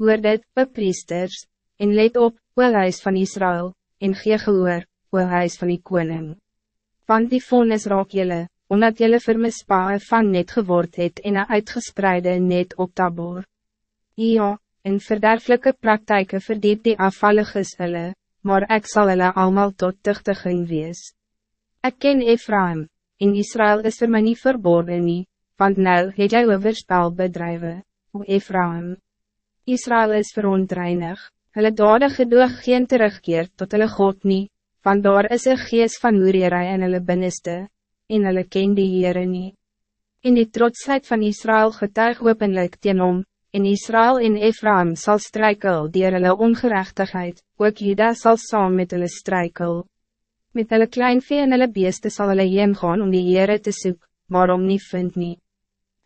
Hoor dit, o priesters, en let op, o huis van Israël, en gee gehoor, o huis van die koning. Want die vonnis raak jylle, omdat jylle vir mispae van net geword het en een uitgespreide net op tabor. Ja, in verderfelijke praktijken verdiep die afvalliges hulle, maar ik zal hulle allemaal tot tuchtiging wees. Ik ken Ephraim, en Israël is voor mij niet verborgen nie, want nou het jy overspel bedrijven, o Ephraim. Israël is verontreinig, hulle dade gedoog geen terugkeer tot hulle God nie, want daar is een gees van oererij in hulle binneste, en hulle ken die Heere nie. In die trotsheid van Israël getuig openlik teen hom, en Israël en Ephraim zal strijkel dier hulle ongerechtigheid, ook Juda zal saam met hulle strijkel. Met hulle klein vee en hulle beeste sal hulle heen gaan om die Heere te soek, maar om nie vind nie.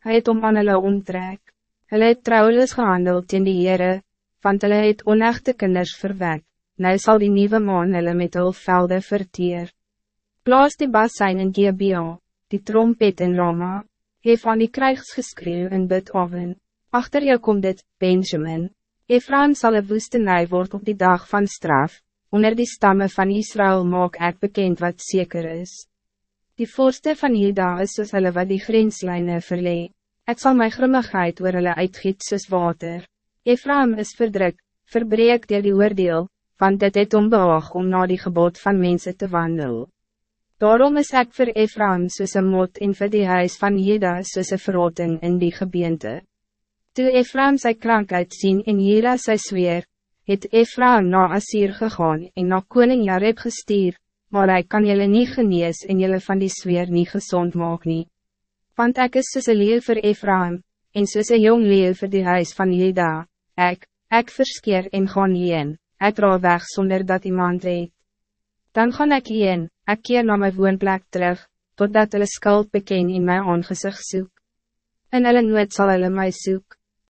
Hy het om aan hulle omtrek. Hulle het trouwens gehandeld in die Heere, want hulle het onechte kinders verwek, nou zal die nieuwe maan hulle met hul velde verteer. Blaas die basijn in Gibeah, die trompet in Rama, hef aan die krijgsgeskreeuw in Bidhaven. Achter jou komt dit, Benjamin. Ephraim zal een woestenij worden op die dag van straf, onder die stammen van Israël maak ek bekend wat zeker is. Die voorste van Juda is soos hulle wat die grenslijnen verlee. Ek zal my grimmigheid oor hulle uitgiet soos water. Ephraim is verdruk, verbreek dier die oordeel, want dit het onbehaag om na die gebod van mensen te wandelen. Daarom is ek vir Ephraim soos een mot en vir die huis van Juda soos een verrotting in die gebeente. Toe Ephraim sy krankheid sien en Jera sy zweer, het Ephraim na Asir gegaan en na koning Jareb gestuur, maar hij kan jullie niet genees en jullie van die zweer niet gezond maak nie. Want ek is soos een leeuw vir Ephraim, en soos een jong leeuw vir die huis van Jeda, ek, ek verskeer en gaan heen, ek dra weg zonder dat iemand weet. Dan gaan ik heen, ek keer na my woonplek terug, totdat hulle skuld beken in my aangezicht soek. En hulle nooit sal hulle my soek.